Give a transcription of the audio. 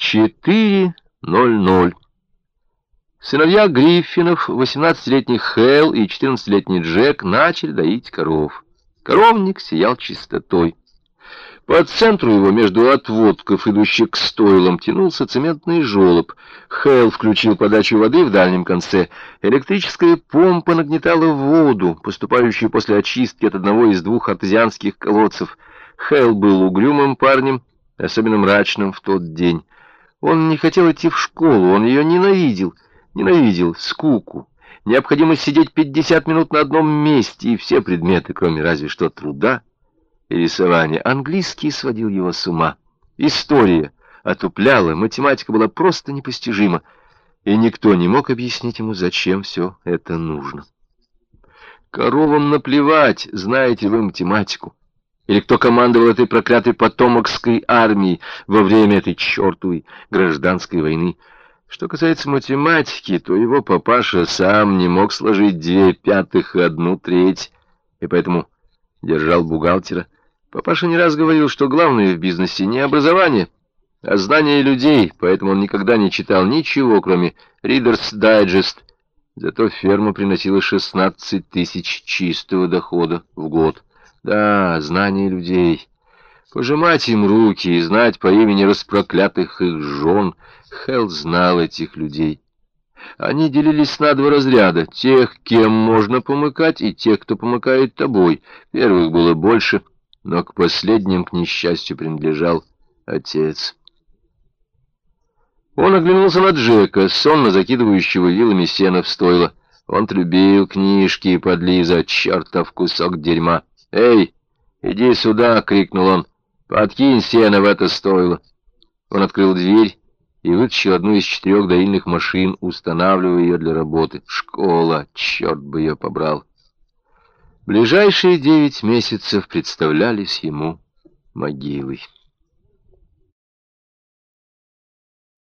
4.00. Сыновья Гриффинов, 18-летний Хэл и 14-летний Джек, начали доить коров. Коровник сиял чистотой. По центру его, между отводков, идущих к стойлам, тянулся цементный желоб. Хэл включил подачу воды в дальнем конце. Электрическая помпа нагнетала воду, поступающую после очистки от одного из двух артезианских колодцев. Хэл был угрюмым парнем, особенно мрачным в тот день. Он не хотел идти в школу, он ее ненавидел, ненавидел скуку, необходимость сидеть 50 минут на одном месте и все предметы, кроме разве что труда и рисования. Английский сводил его с ума. История отупляла, математика была просто непостижима, и никто не мог объяснить ему, зачем все это нужно. Коровам наплевать, знаете вы математику или кто командовал этой проклятой потомокской армией во время этой чертовой гражданской войны. Что касается математики, то его папаша сам не мог сложить две пятых и одну треть, и поэтому держал бухгалтера. Папаша не раз говорил, что главное в бизнесе не образование, а знание людей, поэтому он никогда не читал ничего, кроме Reader's Digest. Зато ферма приносила 16 тысяч чистого дохода в год. Да, знание людей. Пожимать им руки и знать по имени распроклятых их жен. Хелл знал этих людей. Они делились на два разряда. Тех, кем можно помыкать, и тех, кто помыкает тобой. Первых было больше, но к последним, к несчастью, принадлежал отец. Он оглянулся на Джека, сонно закидывающего вилами сена в стойло. Он любил книжки, подлиза, чертов кусок дерьма. «Эй, иди сюда!» — крикнул он. «Подкинь сено в это стойло!» Он открыл дверь и вытащил одну из четырех доильных машин, устанавливая ее для работы. Школа, черт бы ее побрал! Ближайшие девять месяцев представлялись ему могилой.